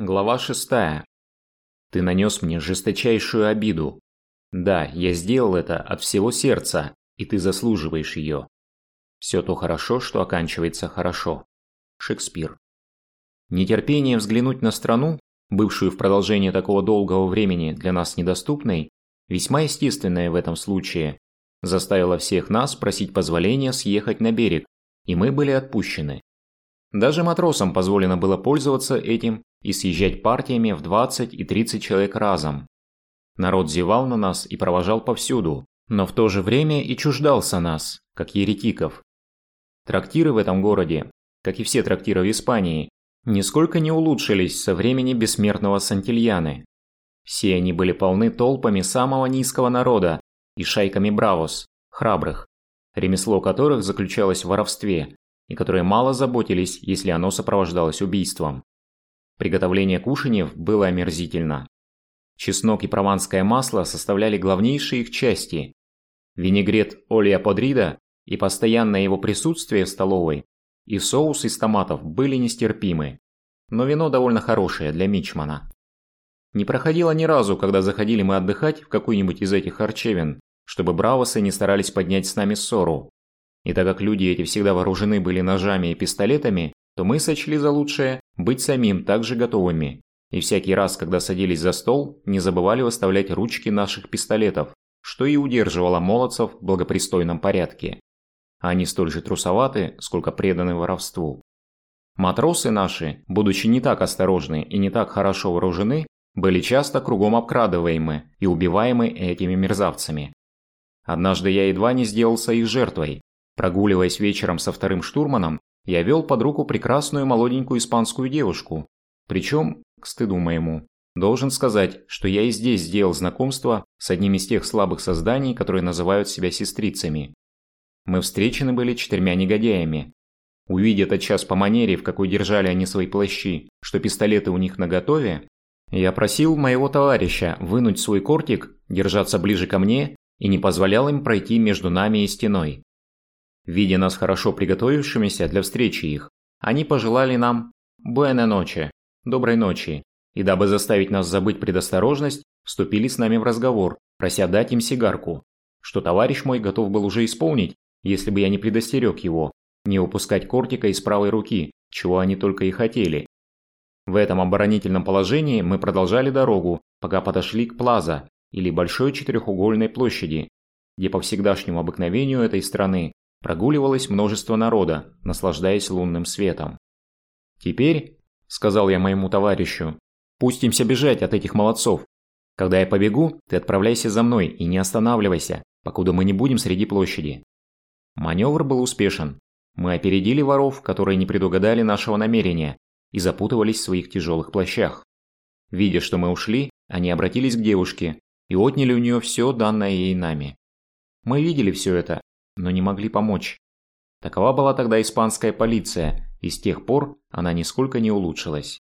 Глава 6. Ты нанес мне жесточайшую обиду. Да, я сделал это от всего сердца, и ты заслуживаешь ее. Все то хорошо, что оканчивается хорошо. Шекспир. Нетерпение взглянуть на страну, бывшую в продолжение такого долгого времени для нас недоступной, весьма естественное в этом случае, заставило всех нас просить позволения съехать на берег, и мы были отпущены. Даже матросам позволено было пользоваться этим и съезжать партиями в 20 и 30 человек разом. Народ зевал на нас и провожал повсюду, но в то же время и чуждался нас, как еретиков. Трактиры в этом городе, как и все трактиры в Испании, нисколько не улучшились со времени бессмертного Сантильяны. Все они были полны толпами самого низкого народа и шайками бравос, храбрых, ремесло которых заключалось в воровстве, и которые мало заботились, если оно сопровождалось убийством. Приготовление кушаньев было омерзительно. Чеснок и прованское масло составляли главнейшие их части. Винегрет Олия Подрида и постоянное его присутствие в столовой и соус из томатов были нестерпимы. Но вино довольно хорошее для мичмана. Не проходило ни разу, когда заходили мы отдыхать в какую-нибудь из этих харчевин, чтобы бравосы не старались поднять с нами ссору. И так как люди эти всегда вооружены были ножами и пистолетами, то мы сочли за лучшее быть самим также готовыми. И всякий раз, когда садились за стол, не забывали выставлять ручки наших пистолетов, что и удерживало молодцев в благопристойном порядке. Они столь же трусоваты, сколько преданы воровству. Матросы наши, будучи не так осторожны и не так хорошо вооружены, были часто кругом обкрадываемы и убиваемы этими мерзавцами. Однажды я едва не сделался их жертвой. Прогуливаясь вечером со вторым штурманом, я вел под руку прекрасную молоденькую испанскую девушку. Причем, к стыду моему, должен сказать, что я и здесь сделал знакомство с одним из тех слабых созданий, которые называют себя сестрицами. Мы встречены были четырьмя негодяями. Увидя тотчас по манере, в какой держали они свои плащи, что пистолеты у них наготове, я просил моего товарища вынуть свой кортик, держаться ближе ко мне и не позволял им пройти между нами и стеной. Видя нас хорошо приготовившимися для встречи их, они пожелали нам «Буэна ночи», «Доброй ночи», и дабы заставить нас забыть предосторожность, вступили с нами в разговор, прося дать им сигарку, что товарищ мой готов был уже исполнить, если бы я не предостерег его, не упускать кортика из правой руки, чего они только и хотели. В этом оборонительном положении мы продолжали дорогу, пока подошли к Плаза, или Большой четырехугольной площади, где по всегдашнему обыкновению этой страны прогуливалось множество народа, наслаждаясь лунным светом. «Теперь», – сказал я моему товарищу, – «пустимся бежать от этих молодцов. Когда я побегу, ты отправляйся за мной и не останавливайся, покуда мы не будем среди площади». Маневр был успешен. Мы опередили воров, которые не предугадали нашего намерения и запутывались в своих тяжелых плащах. Видя, что мы ушли, они обратились к девушке и отняли у нее все данное ей нами. Мы видели все это но не могли помочь. Такова была тогда испанская полиция, и с тех пор она нисколько не улучшилась.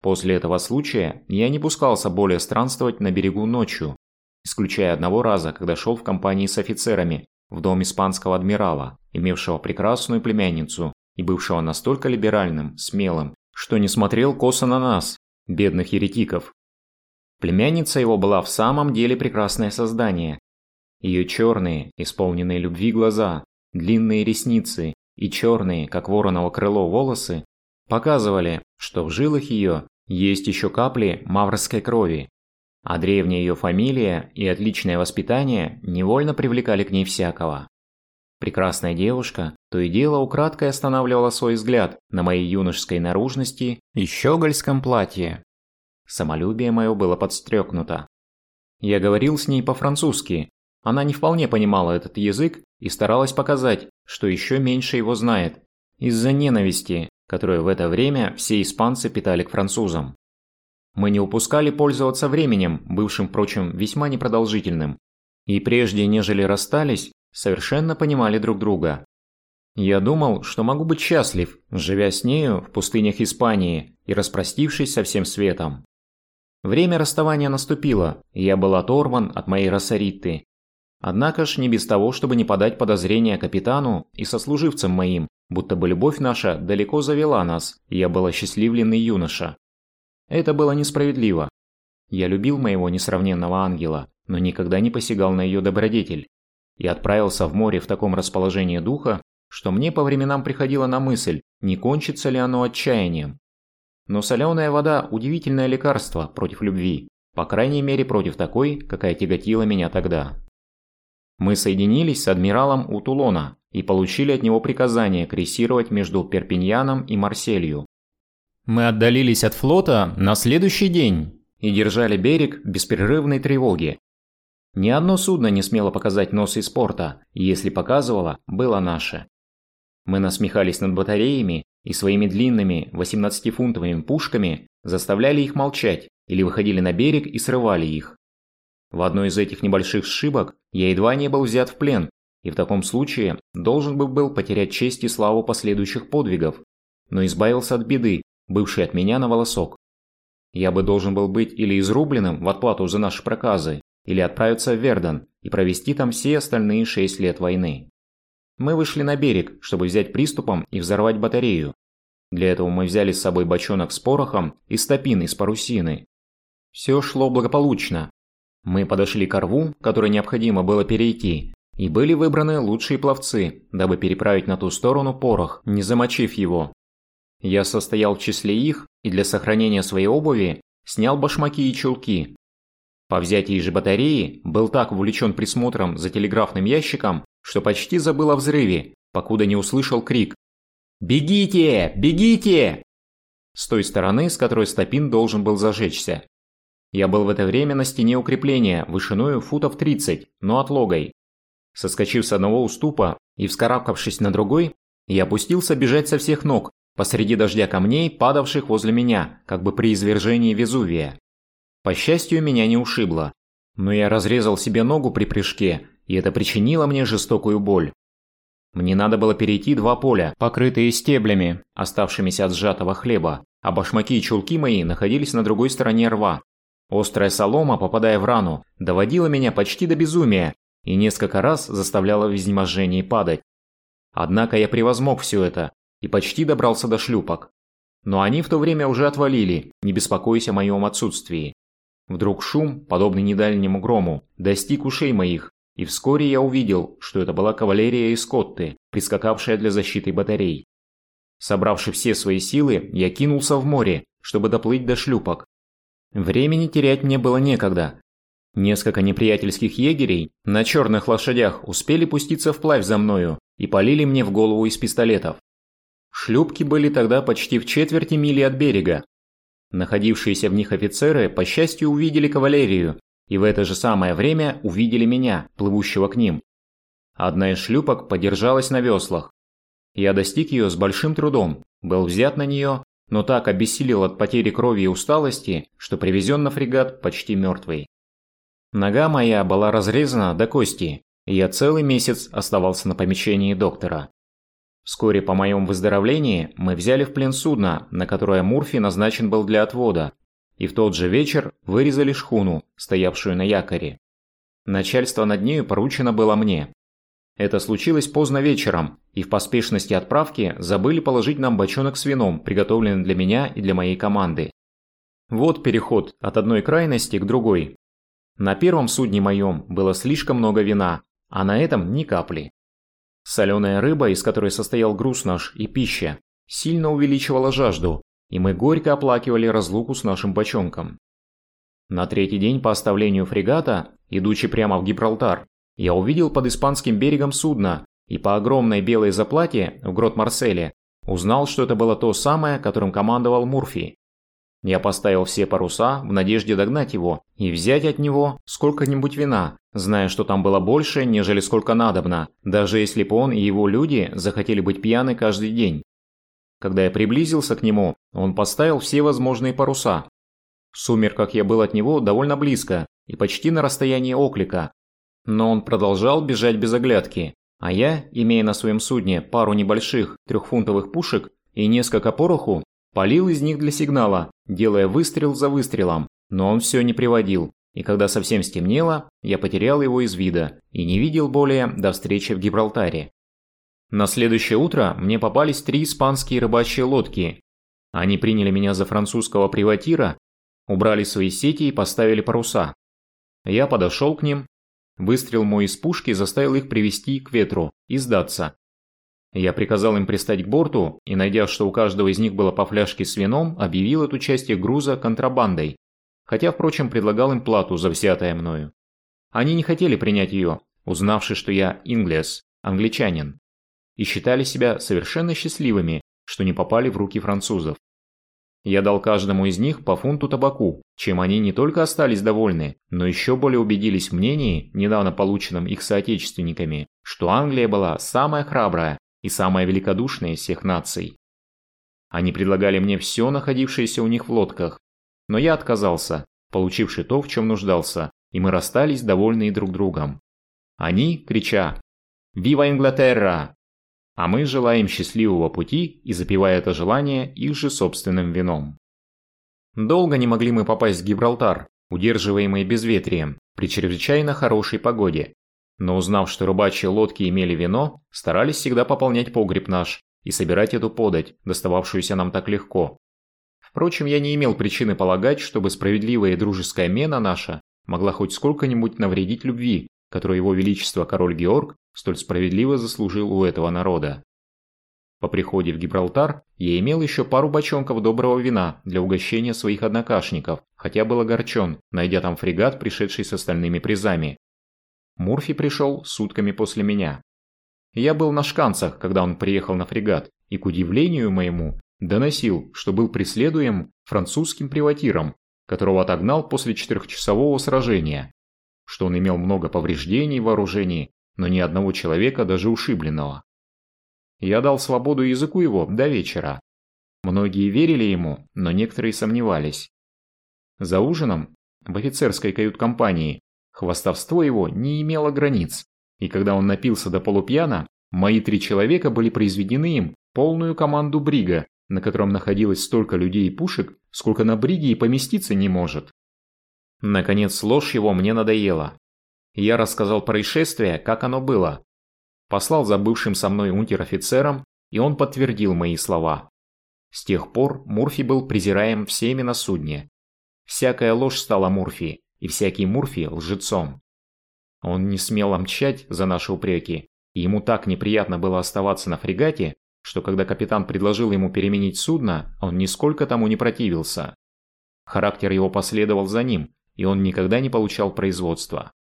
После этого случая я не пускался более странствовать на берегу ночью, исключая одного раза, когда шел в компании с офицерами в дом испанского адмирала, имевшего прекрасную племянницу и бывшего настолько либеральным, смелым, что не смотрел косо на нас, бедных еретиков. Племянница его была в самом деле прекрасное создание, ее черные, исполненные любви глаза, длинные ресницы и черные, как вороново крыло, волосы показывали, что в жилах ее есть еще капли маврской крови, а древняя ее фамилия и отличное воспитание невольно привлекали к ней всякого. Прекрасная девушка то и дело украдкой останавливала свой взгляд на моей юношеской наружности и щегольском платье. Самолюбие мое было подстрекнуто. Я говорил с ней по-французски, она не вполне понимала этот язык и старалась показать, что еще меньше его знает, из-за ненависти, которую в это время все испанцы питали к французам. Мы не упускали пользоваться временем, бывшим, впрочем, весьма непродолжительным, и прежде, нежели расстались, совершенно понимали друг друга. Я думал, что могу быть счастлив, живя с нею в пустынях Испании и распростившись со всем светом. Время расставания наступило, и я был оторван от моей Росаритты, Однако ж не без того, чтобы не подать подозрения капитану и сослуживцам моим, будто бы любовь наша далеко завела нас, и я был осчастливленный юноша. Это было несправедливо. Я любил моего несравненного ангела, но никогда не посягал на ее добродетель. И отправился в море в таком расположении духа, что мне по временам приходило на мысль, не кончится ли оно отчаянием. Но соленая вода – удивительное лекарство против любви, по крайней мере против такой, какая тяготила меня тогда. Мы соединились с адмиралом у Тулона и получили от него приказание крейсировать между Перпиньяном и Марселью. Мы отдалились от флота на следующий день и держали берег в беспрерывной тревоге. Ни одно судно не смело показать нос из порта, если показывало, было наше. Мы насмехались над батареями и своими длинными 18-фунтовыми пушками заставляли их молчать или выходили на берег и срывали их. В одной из этих небольших сшибок я едва не был взят в плен, и в таком случае должен бы был потерять честь и славу последующих подвигов, но избавился от беды, бывшей от меня на волосок. Я бы должен был быть или изрубленным в отплату за наши проказы, или отправиться в Верден и провести там все остальные шесть лет войны. Мы вышли на берег, чтобы взять приступом и взорвать батарею. Для этого мы взяли с собой бочонок с порохом и стопин из парусины. Все шло благополучно, мы подошли к рву, который необходимо было перейти, и были выбраны лучшие пловцы, дабы переправить на ту сторону порох, не замочив его. Я состоял в числе их и для сохранения своей обуви снял башмаки и чулки. По взятии же батареи был так увлечен присмотром за телеграфным ящиком, что почти забыл о взрыве, покуда не услышал крик «Бегите! Бегите!» с той стороны, с которой Стопин должен был зажечься. Я был в это время на стене укрепления, вышиною футов 30, но отлогой. Соскочив с одного уступа и вскарабкавшись на другой, я опустился бежать со всех ног, посреди дождя камней, падавших возле меня, как бы при извержении Везувия. По счастью, меня не ушибло. Но я разрезал себе ногу при прыжке, и это причинило мне жестокую боль. Мне надо было перейти два поля, покрытые стеблями, оставшимися от сжатого хлеба, а башмаки и чулки мои находились на другой стороне рва, Острая солома, попадая в рану, доводила меня почти до безумия и несколько раз заставляла в изнеможении падать. Однако я превозмог все это и почти добрался до шлюпок. Но они в то время уже отвалили, не беспокойся о моем отсутствии. Вдруг шум, подобный недальнему грому, достиг ушей моих, и вскоре я увидел, что это была кавалерия из Котты, прискакавшая для защиты батарей. Собравши все свои силы, я кинулся в море, чтобы доплыть до шлюпок, Времени терять мне было некогда. Несколько неприятельских егерей на черных лошадях успели пуститься вплавь за мною и полили мне в голову из пистолетов. Шлюпки были тогда почти в четверти мили от берега. Находившиеся в них офицеры, по счастью, увидели кавалерию, и в это же самое время увидели меня, плывущего к ним. Одна из шлюпок подержалась на веслах. Я достиг ее с большим трудом, был взят на нее но так обессилел от потери крови и усталости, что привезен на фрегат почти мертвый. Нога моя была разрезана до кости, и я целый месяц оставался на помещении доктора. Вскоре по моем выздоровлении мы взяли в плен судно, на которое Мурфи назначен был для отвода, и в тот же вечер вырезали шхуну, стоявшую на якоре. Начальство над нею поручено было мне. Это случилось поздно вечером, и в поспешности отправки забыли положить нам бочонок с вином, приготовленный для меня и для моей команды. Вот переход от одной крайности к другой. На первом судне моем было слишком много вина, а на этом ни капли. Соленая рыба, из которой состоял груз наш и пища, сильно увеличивала жажду, и мы горько оплакивали разлуку с нашим бочонком. На третий день по оставлению фрегата, идучи прямо в Гибралтар, я увидел под испанским берегом судно и по огромной белой заплате в грот Марселе узнал, что это было то самое, которым командовал Мурфи. Я поставил все паруса в надежде догнать его и взять от него сколько-нибудь вина, зная, что там было больше, нежели сколько надобно, даже если бы он и его люди захотели быть пьяны каждый день. Когда я приблизился к нему, он поставил все возможные паруса. В сумерках я был от него довольно близко и почти на расстоянии оклика, но он продолжал бежать без оглядки, а я, имея на своем судне пару небольших трехфунтовых пушек и несколько пороху, полил из них для сигнала, делая выстрел за выстрелом, но он все не приводил, и когда совсем стемнело, я потерял его из вида и не видел более до встречи в Гибралтаре. На следующее утро мне попались три испанские рыбачьи лодки. Они приняли меня за французского приватира, убрали свои сети и поставили паруса. Я подошел к ним, выстрел мой из пушки заставил их привести к ветру и сдаться. Я приказал им пристать к борту и, найдя, что у каждого из них было по фляжке с вином, объявил эту часть их груза контрабандой, хотя, впрочем, предлагал им плату за взятое мною. Они не хотели принять ее, узнавши, что я инглес, англичанин, и считали себя совершенно счастливыми, что не попали в руки французов. Я дал каждому из них по фунту табаку, чем они не только остались довольны, но еще более убедились в мнении, недавно полученном их соотечественниками, что Англия была самая храбрая и самая великодушная из всех наций. Они предлагали мне все находившееся у них в лодках, но я отказался, получивший то, в чем нуждался, и мы расстались довольные друг другом. Они, крича «Вива Инглатерра!», а мы желаем счастливого пути и запивая это желание их же собственным вином. Долго не могли мы попасть в Гибралтар, удерживаемые безветрием, при чрезвычайно хорошей погоде. Но узнав, что рыбачьи лодки имели вино, старались всегда пополнять погреб наш и собирать эту подать, достававшуюся нам так легко. Впрочем, я не имел причины полагать, чтобы справедливая и дружеская мена наша могла хоть сколько-нибудь навредить любви, которую его величество король Георг столь справедливо заслужил у этого народа. По приходе в Гибралтар я имел еще пару бочонков доброго вина для угощения своих однокашников, хотя был огорчен, найдя там фрегат, пришедший с остальными призами. Мурфи пришел сутками после меня. Я был на шканцах, когда он приехал на фрегат, и, к удивлению моему, доносил, что был преследуем французским приватиром, которого отогнал после четырехчасового сражения, что он имел много повреждений в вооружении, но ни одного человека даже ушибленного. Я дал свободу языку его до вечера. Многие верили ему, но некоторые сомневались. За ужином, в офицерской кают-компании, хвастовство его не имело границ, и когда он напился до полупьяна, мои три человека были произведены им полную команду брига, на котором находилось столько людей и пушек, сколько на бриге и поместиться не может. Наконец, ложь его мне надоела. Я рассказал происшествие, как оно было. Послал за бывшим со мной унтер-офицером, и он подтвердил мои слова. С тех пор Мурфи был презираем всеми на судне. Всякая ложь стала Мурфи, и всякий Мурфи – лжецом. Он не смел омчать за наши упреки, и ему так неприятно было оставаться на фрегате, что когда капитан предложил ему переменить судно, он нисколько тому не противился. Характер его последовал за ним, и он никогда не получал производства.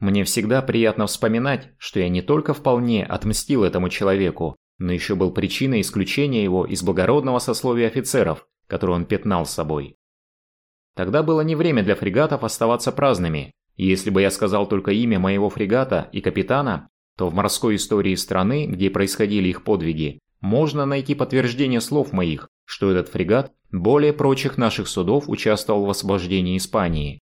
Мне всегда приятно вспоминать, что я не только вполне отмстил этому человеку, но еще был причиной исключения его из благородного сословия офицеров, который он пятнал собой. Тогда было не время для фрегатов оставаться праздными, если бы я сказал только имя моего фрегата и капитана, то в морской истории страны, где происходили их подвиги, можно найти подтверждение слов моих, что этот фрегат более прочих наших судов участвовал в освобождении Испании.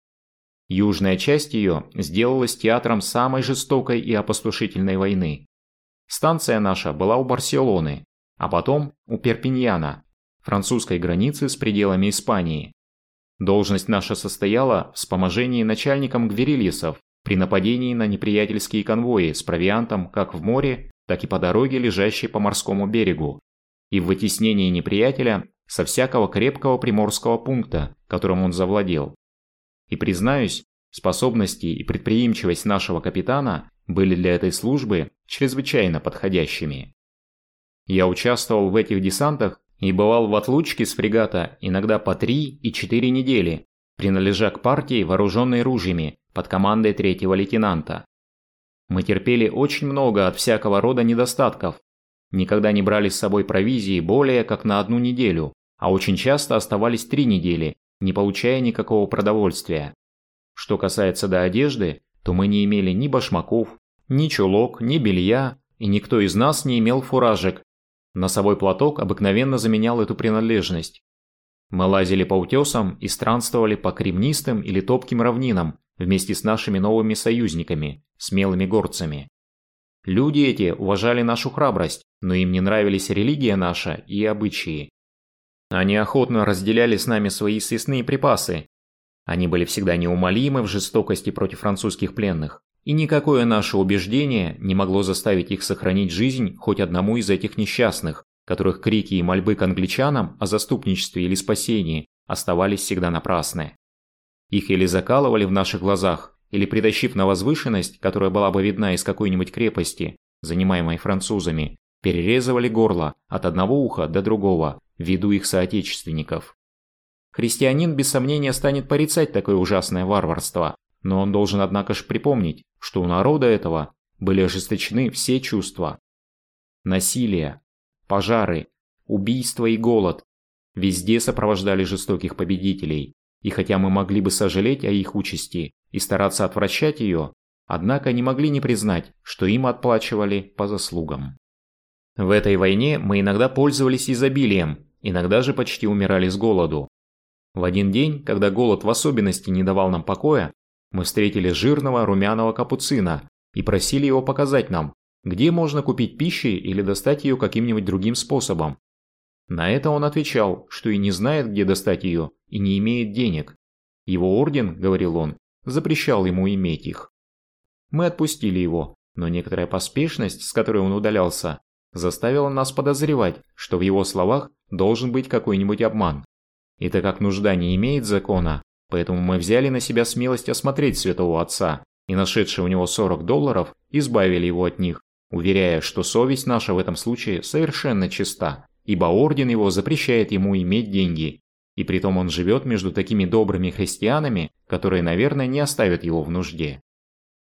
Южная часть ее сделалась театром самой жестокой и опустошительной войны. Станция наша была у Барселоны, а потом у Перпиньяна, французской границы с пределами Испании. Должность наша состояла в вспоможении начальникам гверилисов при нападении на неприятельские конвои с провиантом как в море, так и по дороге, лежащей по морскому берегу, и в вытеснении неприятеля со всякого крепкого приморского пункта, которым он завладел. И признаюсь, способности и предприимчивость нашего капитана были для этой службы чрезвычайно подходящими. Я участвовал в этих десантах и бывал в отлучке с фрегата иногда по три и четыре недели, принадлежа к партии, вооруженной ружьями, под командой третьего лейтенанта. Мы терпели очень много от всякого рода недостатков, никогда не брали с собой провизии более как на одну неделю, а очень часто оставались три недели, не получая никакого продовольствия. Что касается до одежды, то мы не имели ни башмаков, ни чулок, ни белья, и никто из нас не имел фуражек. Носовой платок обыкновенно заменял эту принадлежность. Мы лазили по утесам и странствовали по кремнистым или топким равнинам вместе с нашими новыми союзниками, смелыми горцами. Люди эти уважали нашу храбрость, но им не нравились религия наша и обычаи. Они охотно разделяли с нами свои съестные припасы. Они были всегда неумолимы в жестокости против французских пленных, и никакое наше убеждение не могло заставить их сохранить жизнь хоть одному из этих несчастных, которых крики и мольбы к англичанам о заступничестве или спасении оставались всегда напрасны. Их или закалывали в наших глазах, или притащив на возвышенность, которая была бы видна из какой-нибудь крепости, занимаемой французами, перерезывали горло от одного уха до другого, ввиду их соотечественников. Христианин без сомнения станет порицать такое ужасное варварство, но он должен однако же припомнить, что у народа этого были ожесточены все чувства. Насилие, пожары, убийства и голод везде сопровождали жестоких победителей, и хотя мы могли бы сожалеть о их участи и стараться отвращать ее, однако не могли не признать, что им отплачивали по заслугам. В этой войне мы иногда пользовались изобилием, иногда же почти умирали с голоду. В один день, когда голод в особенности не давал нам покоя, мы встретили жирного румяного капуцина и просили его показать нам, где можно купить пищи или достать ее каким-нибудь другим способом. На это он отвечал, что и не знает, где достать ее, и не имеет денег. Его орден, говорил он, запрещал ему иметь их. Мы отпустили его, но некоторая поспешность, с которой он удалялся, заставила нас подозревать, что в его словах должен быть какой-нибудь обман. И так как нужда не имеет закона, поэтому мы взяли на себя смелость осмотреть святого отца и, нашедшие у него 40 долларов, избавили его от них, уверяя, что совесть наша в этом случае совершенно чиста, ибо орден его запрещает ему иметь деньги, и притом он живет между такими добрыми христианами, которые, наверное, не оставят его в нужде.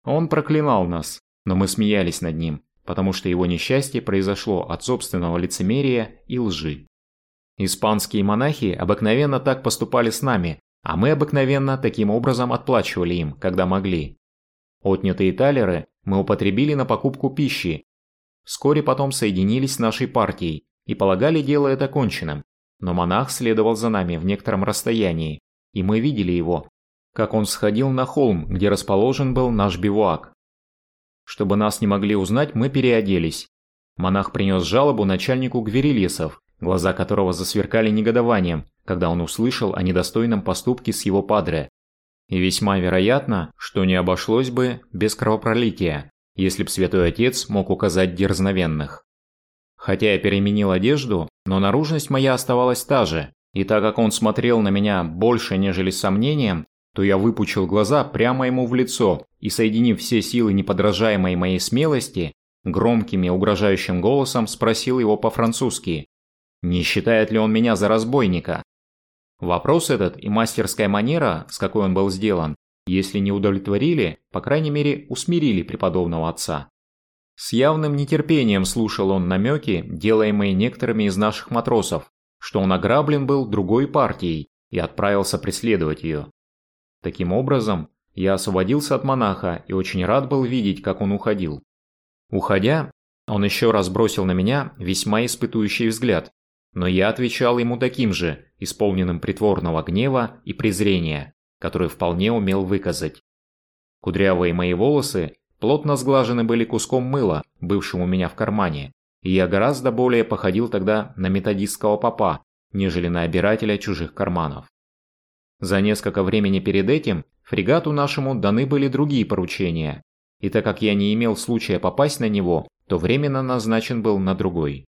Он проклинал нас, но мы смеялись над ним, потому что его несчастье произошло от собственного лицемерия и лжи. Испанские монахи обыкновенно так поступали с нами, а мы обыкновенно таким образом отплачивали им, когда могли. Отнятые талеры мы употребили на покупку пищи. Вскоре потом соединились с нашей партией и полагали дело это конченным, но монах следовал за нами в некотором расстоянии, и мы видели его, как он сходил на холм, где расположен был наш бивуак. Чтобы нас не могли узнать, мы переоделись. Монах принес жалобу начальнику Гверилесов, глаза которого засверкали негодованием, когда он услышал о недостойном поступке с его падре. И весьма вероятно, что не обошлось бы без кровопролития, если б святой отец мог указать дерзновенных. Хотя я переменил одежду, но наружность моя оставалась та же, и так как он смотрел на меня больше, нежели с сомнением, то я выпучил глаза прямо ему в лицо и, соединив все силы неподражаемой моей смелости, громким и угрожающим голосом спросил его по-французски, не считает ли он меня за разбойника. Вопрос этот и мастерская манера, с какой он был сделан, если не удовлетворили, по крайней мере усмирили преподобного отца. С явным нетерпением слушал он намеки, делаемые некоторыми из наших матросов, что он ограблен был другой партией и отправился преследовать ее. Таким образом, я освободился от монаха и очень рад был видеть, как он уходил. Уходя, он еще раз бросил на меня весьма испытующий взгляд, но я отвечал ему таким же, исполненным притворного гнева и презрения, который вполне умел выказать. Кудрявые мои волосы плотно сглажены были куском мыла, бывшим у меня в кармане, и я гораздо более походил тогда на методистского попа, нежели на обирателя чужих карманов. За несколько времени перед этим фрегату нашему даны были другие поручения, и так как я не имел случая попасть на него, то временно назначен был на другой.